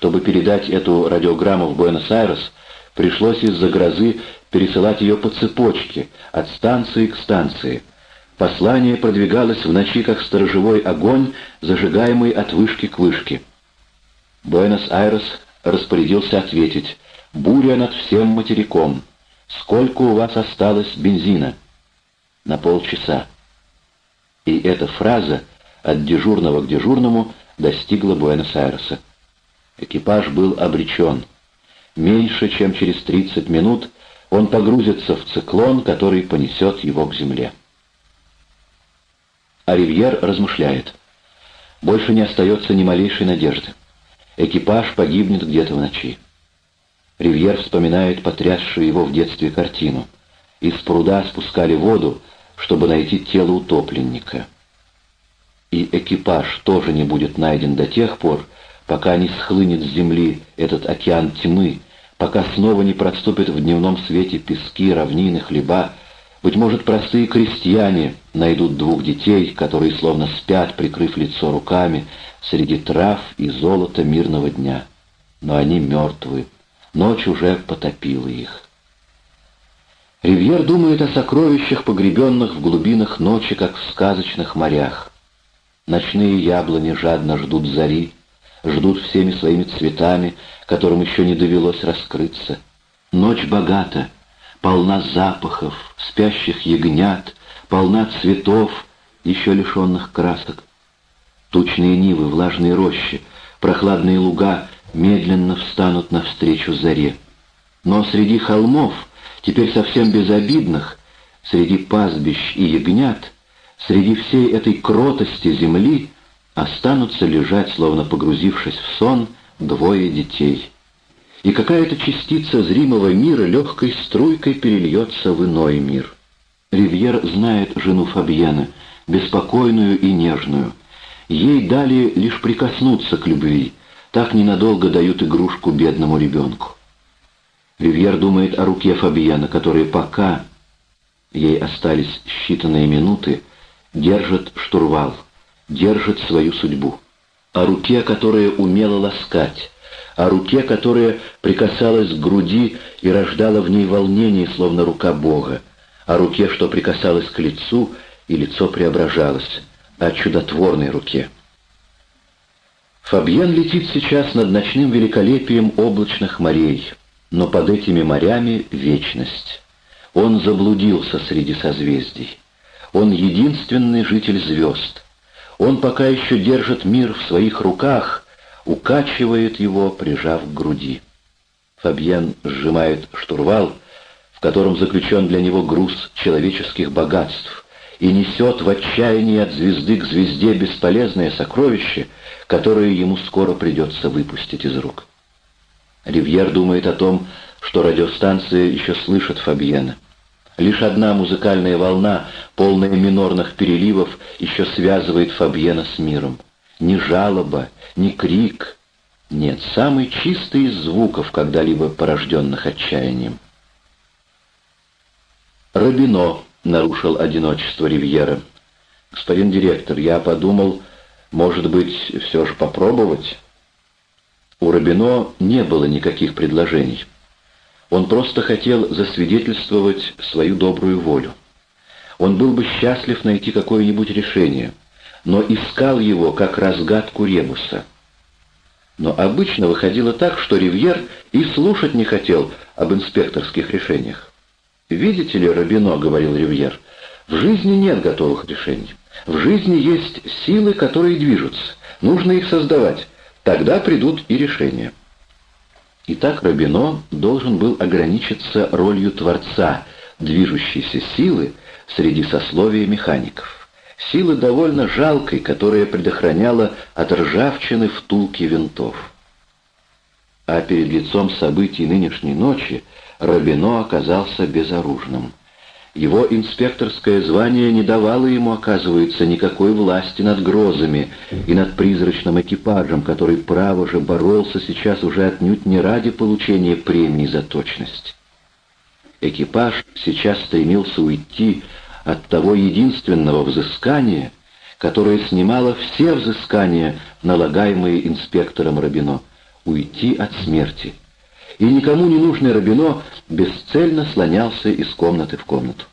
Чтобы передать эту радиограмму в Буэнос-Айрес, пришлось из-за грозы пересылать ее по цепочке, от станции к станции. Послание продвигалось в ночи, как сторожевой огонь, зажигаемый от вышки к вышке. Буэнос-Айрес распорядился ответить «Буря над всем материком. Сколько у вас осталось бензина?» «На полчаса». И эта фраза от дежурного к дежурному достигла Буэнос-Айреса. Экипаж был обречен. Меньше чем через 30 минут он погрузится в циклон, который понесет его к земле. Ривьер размышляет. Больше не остается ни малейшей надежды. Экипаж погибнет где-то в ночи. Ривьер вспоминает потрясшую его в детстве картину. Из пруда спускали воду, чтобы найти тело утопленника. И экипаж тоже не будет найден до тех пор, пока не схлынет с земли этот океан тьмы, пока снова не проступят в дневном свете пески, равнины, хлеба, быть может, простые крестьяне найдут двух детей, которые словно спят, прикрыв лицо руками, среди трав и золота мирного дня. Но они мертвы. Ночь уже потопила их. Ривьер думает о сокровищах, погребенных в глубинах ночи, как в сказочных морях. Ночные яблони жадно ждут зари, ждут всеми своими цветами, которым еще не довелось раскрыться. Ночь богата, полна запахов, спящих ягнят, полна цветов, еще лишенных красок. Тучные нивы, влажные рощи, прохладные луга медленно встанут навстречу заре. Но среди холмов, теперь совсем безобидных, среди пастбищ и ягнят, среди всей этой кротости земли останутся лежать, словно погрузившись в сон, двое детей. И какая-то частица зримого мира легкой струйкой перельется в иной мир. Ривьер знает жену Фабьена, беспокойную и нежную. Ей дали лишь прикоснуться к любви, так ненадолго дают игрушку бедному ребенку. Ривьер думает о руке Фабьена, которая пока, ей остались считанные минуты, держит штурвал — держит свою судьбу, о руке, которая умела ласкать, о руке, которая прикасалась к груди и рождала в ней волнение, словно рука Бога, о руке, что прикасалась к лицу, и лицо преображалось, о чудотворной руке. Фабьен летит сейчас над ночным великолепием облачных морей, но под этими морями вечность. Он заблудился среди созвездий. Он единственный житель звезд — он пока еще держит мир в своих руках, укачивает его, прижав к груди. Фабьен сжимает штурвал, в котором заключен для него груз человеческих богатств, и несет в отчаянии от звезды к звезде бесполезное сокровище, которое ему скоро придется выпустить из рук. Ривьер думает о том, что радиостанция еще слышит Фабьена. Лишь одна музыкальная волна, полная минорных переливов, еще связывает Фабьена с миром. Ни жалоба, ни крик. Нет, самый чистый из звуков, когда-либо порожденных отчаянием. Рабино нарушил одиночество Ривьера. «Господин директор, я подумал, может быть, все же попробовать?» У Рабино не было никаких предложений. Он просто хотел засвидетельствовать свою добрую волю. Он был бы счастлив найти какое-нибудь решение, но искал его как разгадку ребуса. Но обычно выходило так, что Ривьер и слушать не хотел об инспекторских решениях. «Видите ли, Робино, — говорил Ривьер, — в жизни нет готовых решений. В жизни есть силы, которые движутся. Нужно их создавать. Тогда придут и решения». Итак, Робино должен был ограничиться ролью Творца, движущейся силы среди сословия механиков. Силы довольно жалкой, которая предохраняла от ржавчины втулки винтов. А перед лицом событий нынешней ночи Робино оказался безоружным. Его инспекторское звание не давало ему, оказывается, никакой власти над грозами и над призрачным экипажем, который, право же, боролся сейчас уже отнюдь не ради получения премии за точность. Экипаж сейчас стремился уйти от того единственного взыскания, которое снимало все взыскания, налагаемые инспектором Рабино, уйти от смерти. И никому не нужный Робино бесцельно слонялся из комнаты в комнату.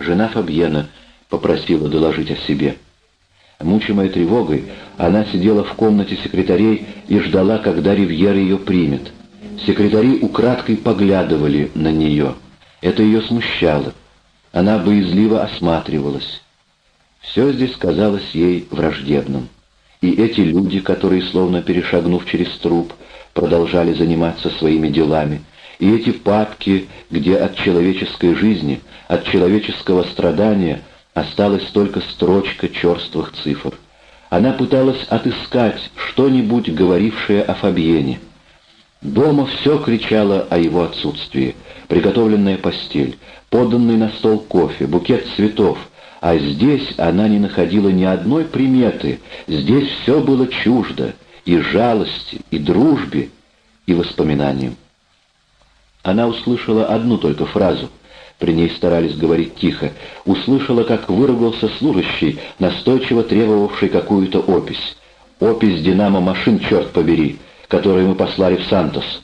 Жена Фабьена попросила доложить о себе. Мучимая тревогой, она сидела в комнате секретарей и ждала, когда Ривьер ее примет. Секретари украдкой поглядывали на нее. Это ее смущало. Она боязливо осматривалась. Все здесь казалось ей враждебным. И эти люди, которые, словно перешагнув через труп, продолжали заниматься своими делами, и эти папки, где от человеческой жизни, от человеческого страдания осталась только строчка черствых цифр. Она пыталась отыскать что-нибудь, говорившее о Фабьене. Дома все кричало о его отсутствии. Приготовленная постель, поданный на стол кофе, букет цветов. А здесь она не находила ни одной приметы. Здесь все было чуждо. И жалости, и дружбе, и воспоминаниям. Она услышала одну только фразу. При ней старались говорить тихо. Услышала, как выругался служащий, настойчиво требовавший какую-то опись. «Опись динамо-машин, черт побери!» которые мы послали в Сантос».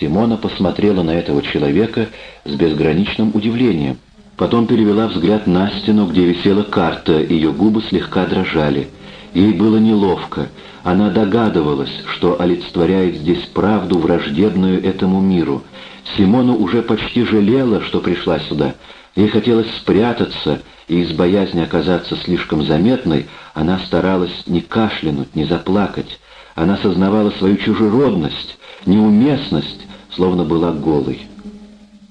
Симона посмотрела на этого человека с безграничным удивлением. Потом перевела взгляд на стену, где висела карта, ее губы слегка дрожали. Ей было неловко. Она догадывалась, что олицетворяет здесь правду, враждебную этому миру. Симона уже почти жалела, что пришла сюда. Ей хотелось спрятаться, и из боязни оказаться слишком заметной, она старалась не кашлянуть, не заплакать. Она сознавала свою чужеродность, неуместность, словно была голой.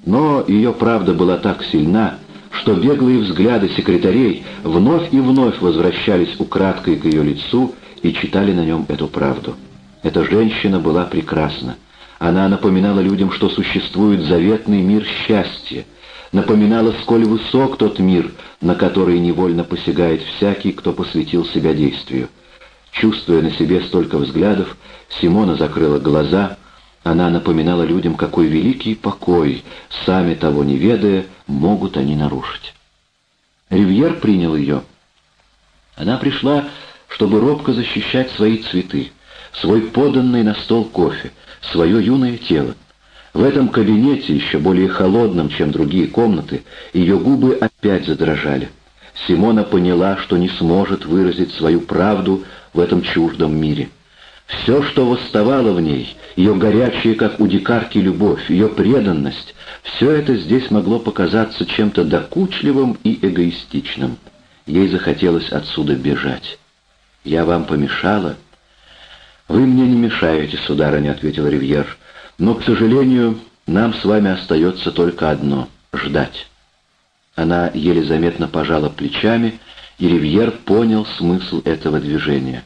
Но ее правда была так сильна, что беглые взгляды секретарей вновь и вновь возвращались украдкой к ее лицу и читали на нем эту правду. Эта женщина была прекрасна. Она напоминала людям, что существует заветный мир счастья, напоминала, сколь высок тот мир, на который невольно посягает всякий, кто посвятил себя действию. Чувствуя на себе столько взглядов, Симона закрыла глаза. Она напоминала людям, какой великий покой, сами того не ведая, могут они нарушить. Ривьер принял ее. Она пришла, чтобы робко защищать свои цветы, свой поданный на стол кофе, свое юное тело. В этом кабинете, еще более холодном, чем другие комнаты, ее губы опять задрожали. Симона поняла, что не сможет выразить свою правду в этом чуждом мире. Все, что восставало в ней, ее горячая, как у дикарки, любовь, ее преданность, все это здесь могло показаться чем-то докучливым и эгоистичным. Ей захотелось отсюда бежать. «Я вам помешала?» «Вы мне не мешаете, сударыня», — ответил Ривьер. «Но, к сожалению, нам с вами остается только одно — ждать». Она еле заметно пожала плечами, и Ривьер понял смысл этого движения.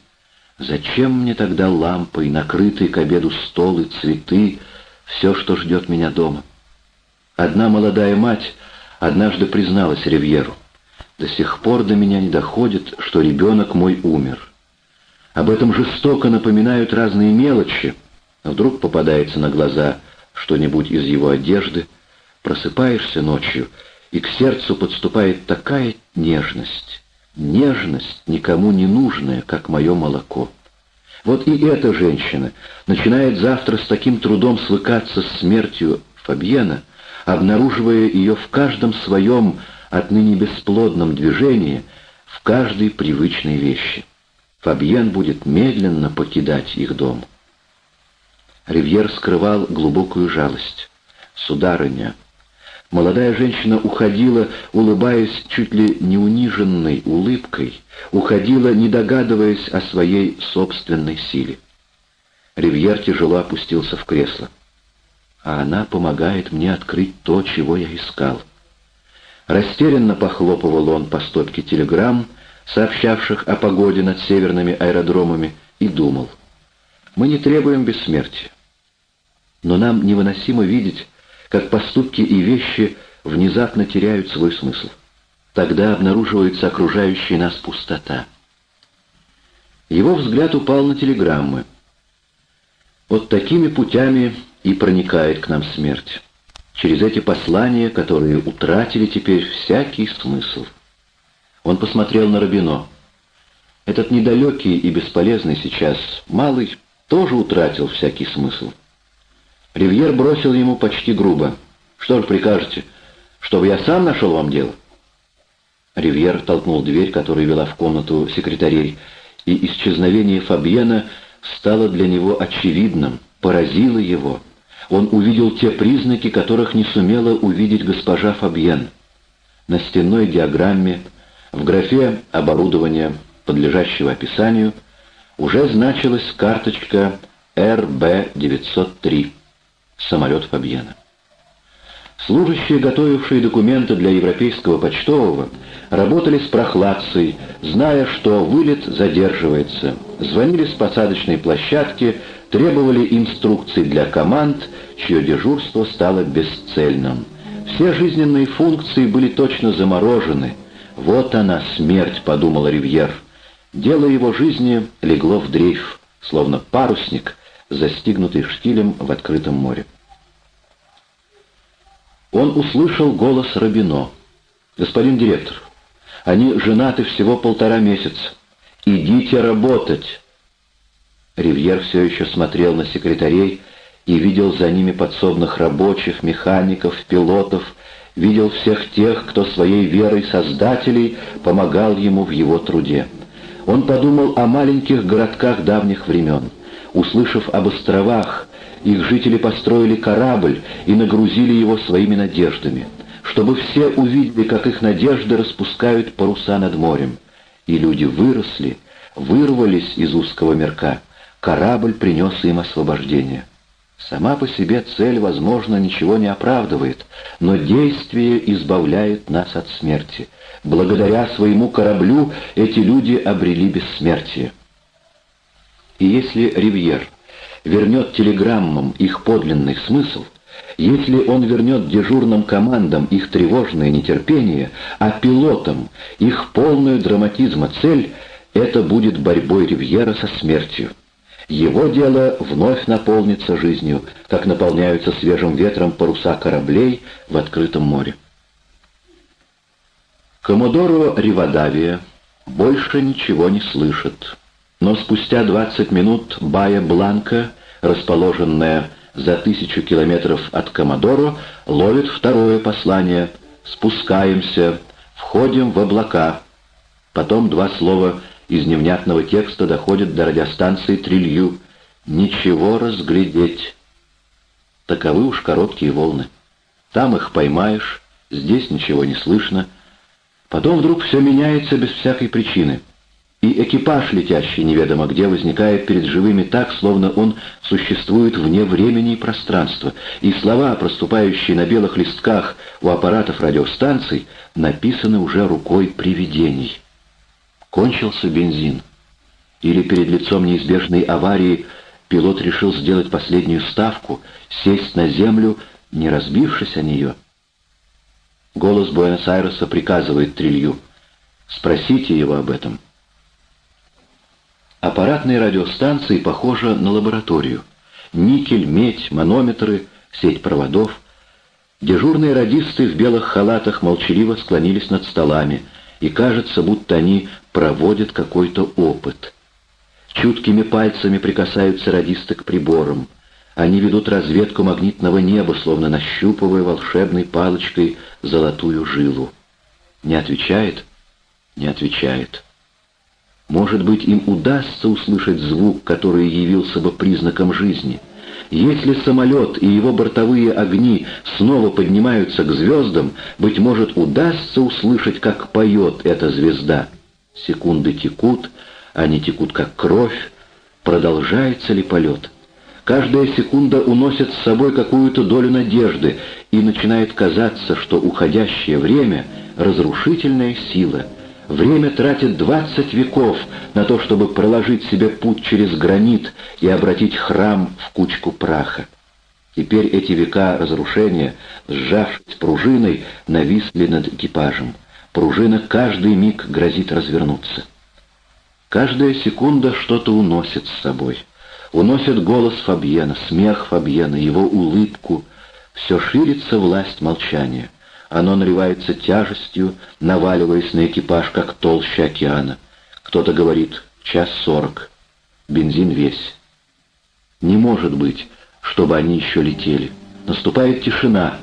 «Зачем мне тогда лампы и накрытый к обеду стол и цветы, все, что ждет меня дома?» Одна молодая мать однажды призналась Ривьеру. «До сих пор до меня не доходит, что ребенок мой умер. Об этом жестоко напоминают разные мелочи. Вдруг попадается на глаза что-нибудь из его одежды, просыпаешься ночью — и к сердцу подступает такая нежность, нежность, никому не нужная, как мое молоко. Вот и эта женщина начинает завтра с таким трудом свыкаться с смертью Фабьена, обнаруживая ее в каждом своем отныне бесплодном движении, в каждой привычной вещи. Фабьен будет медленно покидать их дом. Ривьер скрывал глубокую жалость. «Сударыня, Молодая женщина уходила, улыбаясь чуть ли не униженной улыбкой, уходила, не догадываясь о своей собственной силе. Ривьер тяжело опустился в кресло. А она помогает мне открыть то, чего я искал. Растерянно похлопывал он по стопке телеграмм, сообщавших о погоде над северными аэродромами, и думал. Мы не требуем бессмертия. Но нам невыносимо видеть, как поступки и вещи внезапно теряют свой смысл. Тогда обнаруживается окружающая нас пустота. Его взгляд упал на телеграммы. Вот такими путями и проникает к нам смерть. Через эти послания, которые утратили теперь всякий смысл. Он посмотрел на Рабино. Этот недалекий и бесполезный сейчас малый тоже утратил всякий смысл. Ривьер бросил ему почти грубо. «Что ж прикажете, чтобы я сам нашел вам дело?» Ривьер толкнул дверь, которая вела в комнату секретарей, и исчезновение Фабьена стало для него очевидным, поразило его. Он увидел те признаки, которых не сумела увидеть госпожа Фабьен. На стенной диаграмме, в графе «Оборудование», подлежащего описанию, уже значилась карточка РБ-903, самолет Фабьена. Служащие, готовившие документы для европейского почтового, работали с прохладцей, зная, что вылет задерживается, звонили с посадочной площадки, требовали инструкций для команд, чье дежурство стало бесцельным. Все жизненные функции были точно заморожены. «Вот она, смерть», — подумал Ривьер. Дело его жизни легло в дрейф, словно парусник, застигнутый штилем в открытом море. Он услышал голос Рабино. «Господин директор, они женаты всего полтора месяца. Идите работать!» Ривьер все еще смотрел на секретарей и видел за ними подсобных рабочих, механиков, пилотов, видел всех тех, кто своей верой создателей помогал ему в его труде. Он подумал о маленьких городках давних времен. Услышав об островах, их жители построили корабль и нагрузили его своими надеждами, чтобы все увидели, как их надежды распускают паруса над морем. И люди выросли, вырвались из узкого мирка. Корабль принес им освобождение. Сама по себе цель, возможно, ничего не оправдывает, но действие избавляет нас от смерти. Благодаря своему кораблю эти люди обрели бессмертие. И если Ривьер вернет телеграммам их подлинный смысл, если он вернет дежурным командам их тревожное нетерпение, а пилотам их полную драматизма цель, это будет борьбой Ривьера со смертью. Его дело вновь наполнится жизнью, как наполняются свежим ветром паруса кораблей в открытом море. Комодоро Ривадавия больше ничего не слышит. Но спустя 20 минут Бая Бланка, расположенная за тысячу километров от Комодоро, ловит второе послание «Спускаемся, входим в облака». Потом два слова из невнятного текста доходят до радиостанции Трилью «Ничего разглядеть». Таковы уж короткие волны. Там их поймаешь, здесь ничего не слышно. Потом вдруг все меняется без всякой причины — и экипаж, летящий неведомо где, возникает перед живыми так, словно он существует вне времени и пространства, и слова, проступающие на белых листках у аппаратов радиостанций, написаны уже рукой привидений. Кончился бензин. Или перед лицом неизбежной аварии пилот решил сделать последнюю ставку, сесть на землю, не разбившись о нее. Голос Буэнос-Айреса приказывает Трилью. «Спросите его об этом». Аппаратные радиостанции похожи на лабораторию. Никель, медь, манометры, сеть проводов. Дежурные радисты в белых халатах молчаливо склонились над столами, и кажется, будто они проводят какой-то опыт. Чуткими пальцами прикасаются радисты к приборам. Они ведут разведку магнитного неба, словно нащупывая волшебной палочкой золотую жилу. Не отвечает? Не отвечает. Может быть, им удастся услышать звук, который явился бы признаком жизни. Если самолет и его бортовые огни снова поднимаются к звездам, быть может, удастся услышать, как поет эта звезда. Секунды текут, они текут как кровь. Продолжается ли полет? Каждая секунда уносит с собой какую-то долю надежды, и начинает казаться, что уходящее время — разрушительная сила — Время тратит двадцать веков на то, чтобы проложить себе путь через гранит и обратить храм в кучку праха. Теперь эти века разрушения, сжавшись пружиной, нависли над экипажем. Пружина каждый миг грозит развернуться. Каждая секунда что-то уносит с собой. Уносит голос Фабьена, смех Фабьена, его улыбку. Все ширится власть молчания. Оно наливается тяжестью, наваливаясь на экипаж, как толща океана. Кто-то говорит «час сорок». Бензин весь. Не может быть, чтобы они еще летели. Наступает тишина.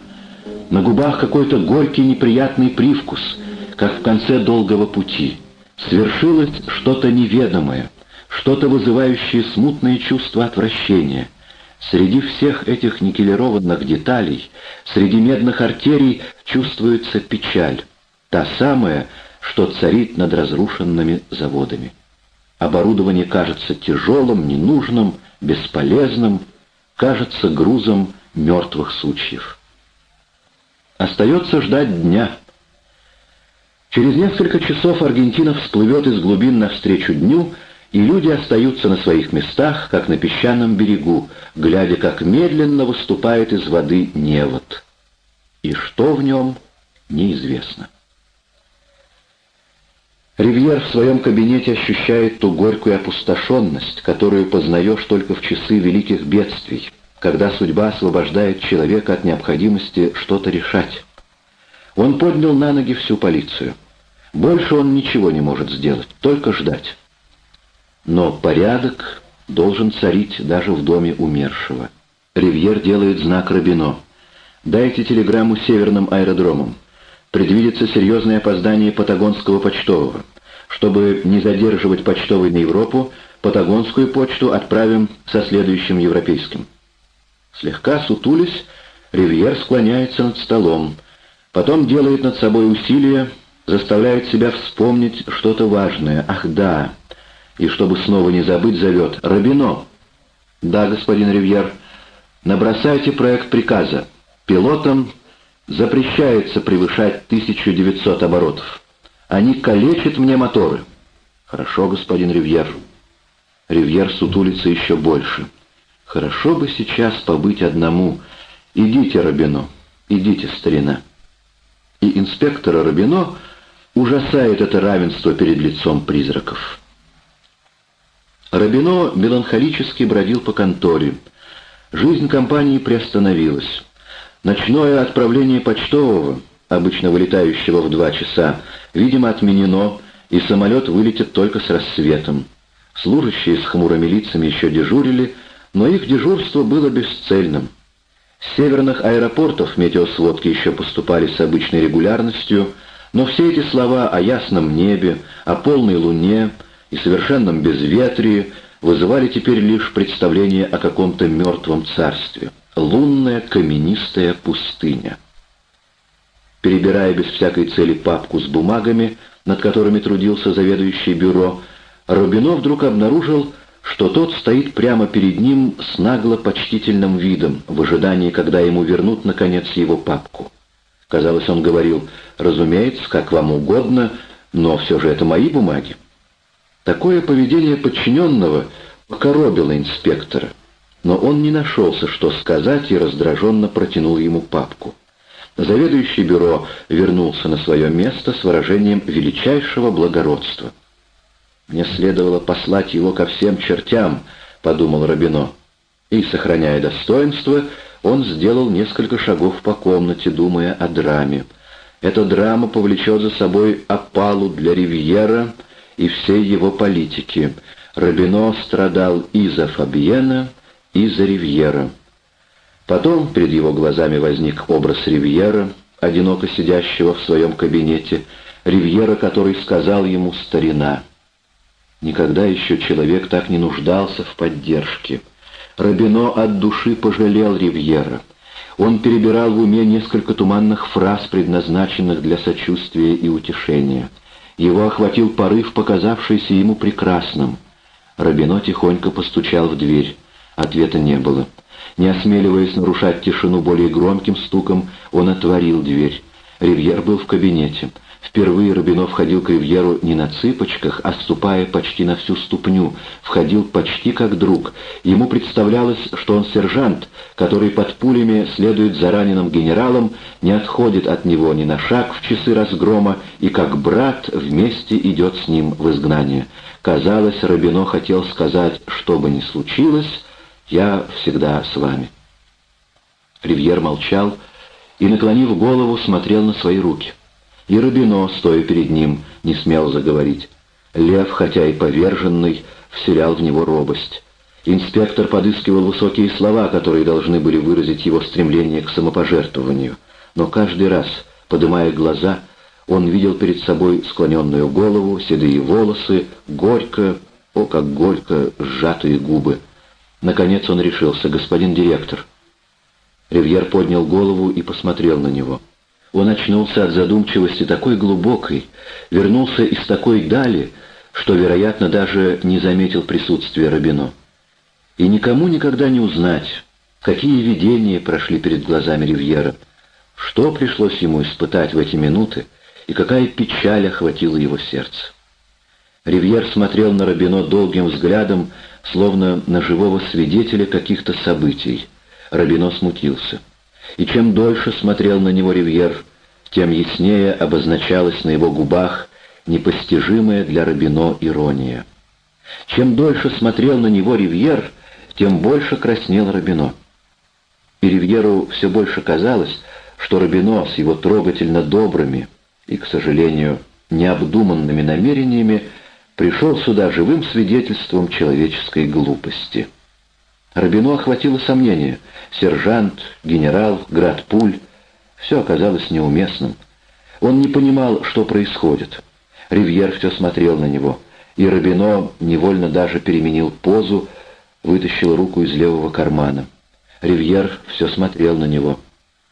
На губах какой-то горький неприятный привкус, как в конце долгого пути. Свершилось что-то неведомое, что-то вызывающее смутные чувства отвращения. Среди всех этих никелированных деталей, среди медных артерий чувствуется печаль, та самая, что царит над разрушенными заводами. Оборудование кажется тяжелым, ненужным, бесполезным, кажется грузом мертвых сучьев. Остается ждать дня. Через несколько часов Аргентина всплывет из глубин навстречу дню, и люди остаются на своих местах, как на песчаном берегу, глядя, как медленно выступает из воды невод. И что в нем, неизвестно. Ривьер в своем кабинете ощущает ту горькую опустошенность, которую познаешь только в часы великих бедствий, когда судьба освобождает человека от необходимости что-то решать. Он поднял на ноги всю полицию. Больше он ничего не может сделать, только ждать. Но порядок должен царить даже в доме умершего. Ривьер делает знак Робино. «Дайте телеграмму северным аэродромам предвидится серьезное опоздание патагонского почтового. Чтобы не задерживать почтовый на Европу, патагонскую почту отправим со следующим европейским. Слегка сутулись, Ривьер склоняется над столом, потом делает над собой усилие, заставляет себя вспомнить что-то важное. Ах, да! И чтобы снова не забыть, зовет «Робино!» «Да, господин Ривьер, набросайте проект приказа. Пилотам Запрещается превышать 1900 оборотов. Они калечат мне моторы. Хорошо, господин Ривьер. Ривьер сутулится еще больше. Хорошо бы сейчас побыть одному. Идите, Робино, идите, старина. И инспектора Робино ужасает это равенство перед лицом призраков. Робино меланхолически бродил по конторе. Жизнь компании приостановилась. Ночное отправление почтового, обычно вылетающего в два часа, видимо, отменено, и самолет вылетит только с рассветом. Служащие с хмурыми лицами еще дежурили, но их дежурство было бесцельным. С северных аэропортов метеосводки еще поступали с обычной регулярностью, но все эти слова о ясном небе, о полной луне и совершенном безветрии вызывали теперь лишь представление о каком-то мертвом царстве лунная каменистая пустыня. Перебирая без всякой цели папку с бумагами, над которыми трудился заведующий бюро, Рубино вдруг обнаружил, что тот стоит прямо перед ним с нагло-почтительным видом, в ожидании, когда ему вернут, наконец, его папку. Казалось, он говорил, «Разумеется, как вам угодно, но все же это мои бумаги». Такое поведение подчиненного покоробило инспектора но он не нашелся, что сказать, и раздраженно протянул ему папку. Заведующий бюро вернулся на свое место с выражением величайшего благородства. «Мне следовало послать его ко всем чертям», — подумал Робино. И, сохраняя достоинство, он сделал несколько шагов по комнате, думая о драме. Эта драма повлечет за собой опалу для Ривьера и всей его политики. Робино страдал и за Фабьена, и за Ривьера. Потом перед его глазами возник образ Ривьера, одиноко сидящего в своем кабинете, Ривьера, который сказал ему «старина». Никогда еще человек так не нуждался в поддержке. Робино от души пожалел Ривьера. Он перебирал в уме несколько туманных фраз, предназначенных для сочувствия и утешения. Его охватил порыв, показавшийся ему прекрасным. Робино тихонько постучал в дверь. Ответа не было. Не осмеливаясь нарушать тишину более громким стуком, он отворил дверь. Ривьер был в кабинете. Впервые Рубино входил к Ривьеру не на цыпочках, а ступая почти на всю ступню, входил почти как друг. Ему представлялось, что он сержант, который под пулями следует за раненым генералом, не отходит от него ни на шаг в часы разгрома и как брат вместе идет с ним в изгнание. Казалось, Рубино хотел сказать, что бы ни случилось, я всегда с вами». Ривьер молчал и, наклонив голову, смотрел на свои руки. И Рабино, стоя перед ним, не смел заговорить. Лев, хотя и поверженный, вселял в него робость. Инспектор подыскивал высокие слова, которые должны были выразить его стремление к самопожертвованию. Но каждый раз, подымая глаза, он видел перед собой склоненную голову, седые волосы, горько, о, как горько, сжатые губы. Наконец он решился, господин директор. Ривьер поднял голову и посмотрел на него. Он очнулся от задумчивости такой глубокой, вернулся из такой дали, что, вероятно, даже не заметил присутствия Рабино. И никому никогда не узнать, какие видения прошли перед глазами Ривьера, что пришлось ему испытать в эти минуты, и какая печаль охватила его сердце. Ривьер смотрел на Рабино долгим взглядом, словно на живого свидетеля каких-то событий. Рабино смутился. И чем дольше смотрел на него Ривьер, тем яснее обозначалась на его губах непостижимая для Рабино ирония. Чем дольше смотрел на него Ривьер, тем больше краснел Рабино. И Ривьеру все больше казалось, что Рабино с его трогательно добрыми и, к сожалению, необдуманными намерениями пришел сюда живым свидетельством человеческой глупости. Рабино охватило сомнение. Сержант, генерал, град пуль — все оказалось неуместным. Он не понимал, что происходит. Ривьер все смотрел на него, и Рабино невольно даже переменил позу, вытащил руку из левого кармана. Ривьер все смотрел на него.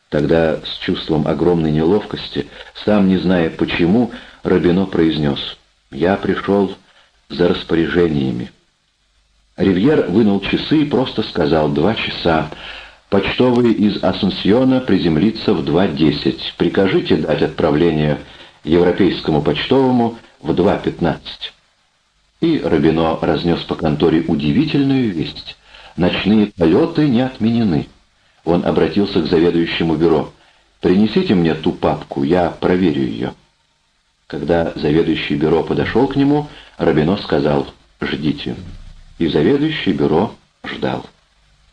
Тогда с чувством огромной неловкости, сам не зная почему, Рабино произнес «Я пришел за распоряжениями». Ривьер вынул часы и просто сказал «два часа». Почтовый из Асунсьона приземлится в 2.10. Прикажите дать отправление европейскому почтовому в 2.15. И Рабино разнес по конторе удивительную весть. Ночные полеты не отменены. Он обратился к заведующему бюро. «Принесите мне ту папку, я проверю ее». Когда заведующий бюро подошел к нему, Рабино сказал «Ждите». И заведующий бюро ждал.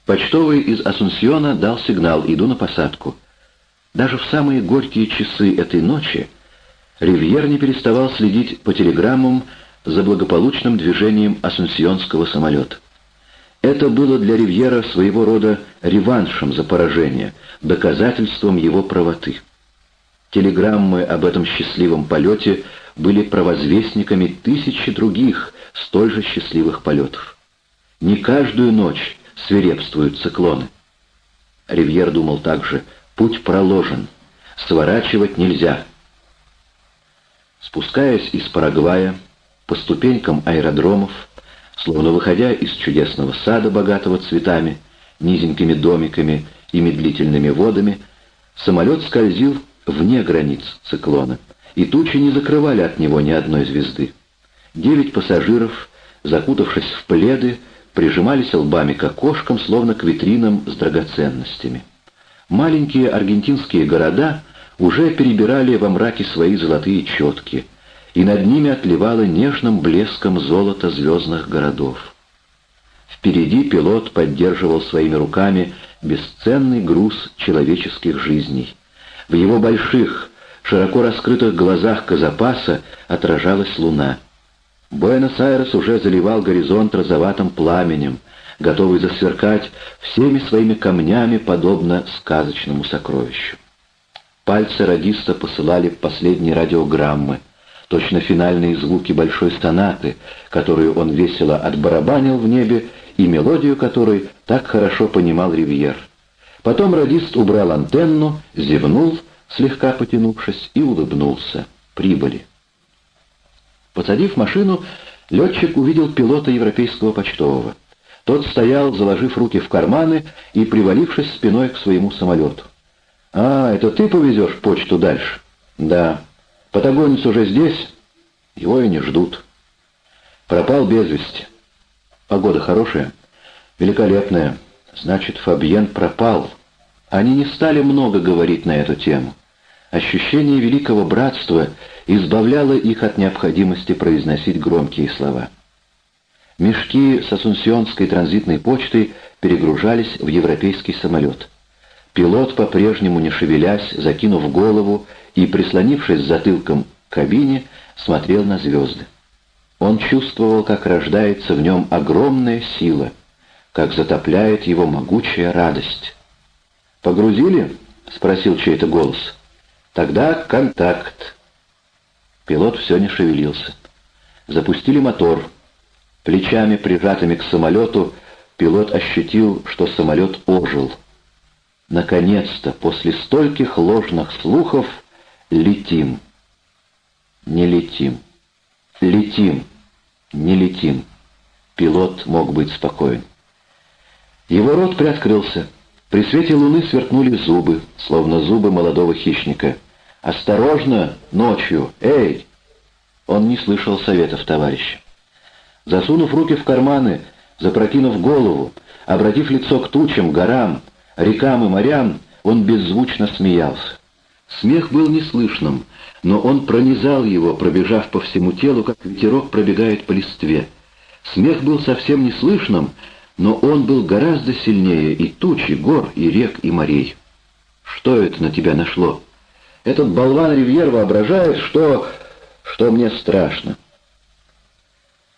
Почтовый из Асунсьона дал сигнал «Иду на посадку». Даже в самые горькие часы этой ночи Ривьер не переставал следить по телеграммам за благополучным движением асунсьонского самолета. Это было для Ривьера своего рода реваншем за поражение, доказательством его правоты. Телеграммы об этом счастливом полете были провозвестниками тысячи других, столь же счастливых полетов. Не каждую ночь свирепствуют циклоны. Ривьер думал также, путь проложен, сворачивать нельзя. Спускаясь из Парагвая, по ступенькам аэродромов, словно выходя из чудесного сада, богатого цветами, низенькими домиками и медлительными водами, самолет скользил вне границ циклона, и тучи не закрывали от него ни одной звезды. Девять пассажиров, закутавшись в пледы, прижимались лбами к окошкам, словно к витринам с драгоценностями. Маленькие аргентинские города уже перебирали во мраке свои золотые четки — и над ними отливало нежным блеском золото звездных городов. Впереди пилот поддерживал своими руками бесценный груз человеческих жизней. В его больших, широко раскрытых глазах Казапаса отражалась луна. Буэнос-Айрес уже заливал горизонт розоватым пламенем, готовый засверкать всеми своими камнями, подобно сказочному сокровищу. Пальцы радиста посылали последние радиограммы — точно финальные звуки большой сонаты, которую он весело отбарабанил в небе и мелодию которой так хорошо понимал Ривьер. Потом радист убрал антенну, зевнул, слегка потянувшись, и улыбнулся. Прибыли. Посадив машину, летчик увидел пилота европейского почтового. Тот стоял, заложив руки в карманы и привалившись спиной к своему самолету. «А, это ты повезешь почту дальше?» «Да». Патагонец уже здесь, его и не ждут. Пропал без вести. Погода хорошая, великолепная. Значит, Фабьен пропал. Они не стали много говорить на эту тему. Ощущение великого братства избавляло их от необходимости произносить громкие слова. Мешки с асунсионской транзитной почтой перегружались в европейский самолет. Пилот, по-прежнему не шевелясь, закинув голову и, прислонившись затылком к кабине, смотрел на звезды. Он чувствовал, как рождается в нем огромная сила, как затопляет его могучая радость. «Погрузили?» — спросил чей-то голос. «Тогда контакт». Пилот все не шевелился. Запустили мотор. Плечами, прижатыми к самолету, пилот ощутил, что самолет ожил. Наконец-то, после стольких ложных слухов, летим. Не летим. Летим. Не летим. Пилот мог быть спокоен. Его рот приоткрылся. При свете луны сверкнули зубы, словно зубы молодого хищника. «Осторожно! Ночью! Эй!» Он не слышал советов товарища. Засунув руки в карманы, запрокинув голову, обратив лицо к тучам, горам, рекам и морям, он беззвучно смеялся. Смех был неслышным, но он пронизал его, пробежав по всему телу, как ветерок пробегает по листве. Смех был совсем неслышным, но он был гораздо сильнее и тучи, гор, и рек, и морей. Что это на тебя нашло? Этот болван Ривьер воображает, что... что мне страшно.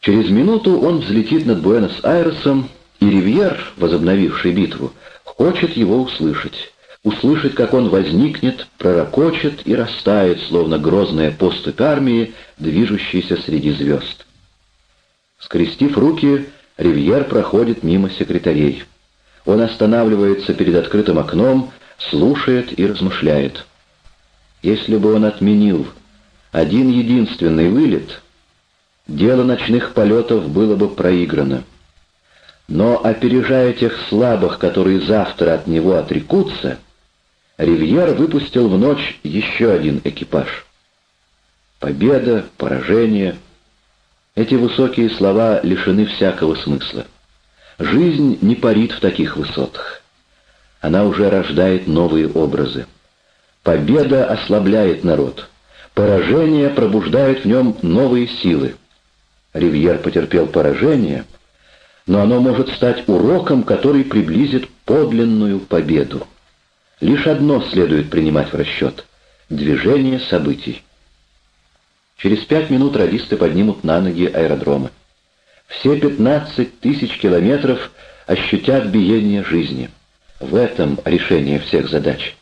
Через минуту он взлетит над Буэнос-Айресом, и Ривьер, возобновивший битву, хочет его услышать. Услышать, как он возникнет, пророкочет и растает, словно грозная поступь армии, движущаяся среди звезд. Скрестив руки, Ривьер проходит мимо секретарей. Он останавливается перед открытым окном, слушает и размышляет. Если бы он отменил один единственный вылет, дело ночных полетов было бы проиграно. Но, опережая тех слабых, которые завтра от него отрекутся, Ривьер выпустил в ночь еще один экипаж. Победа, поражение — эти высокие слова лишены всякого смысла. Жизнь не парит в таких высотах. Она уже рождает новые образы. Победа ослабляет народ. Поражение пробуждает в нем новые силы. Ривьер потерпел поражение, но оно может стать уроком, который приблизит подлинную победу. Лишь одно следует принимать в расчет — движение событий. Через пять минут радисты поднимут на ноги аэродромы. Все 15 тысяч километров ощутят биение жизни. В этом решение всех задач.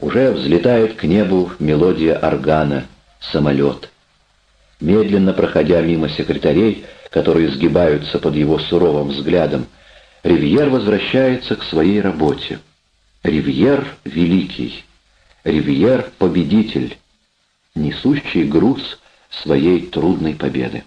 Уже взлетает к небу мелодия органа, самолет. Медленно проходя мимо секретарей, которые сгибаются под его суровым взглядом, Ривьер возвращается к своей работе. Ривьер великий, Ривьер победитель, несущий груз своей трудной победы.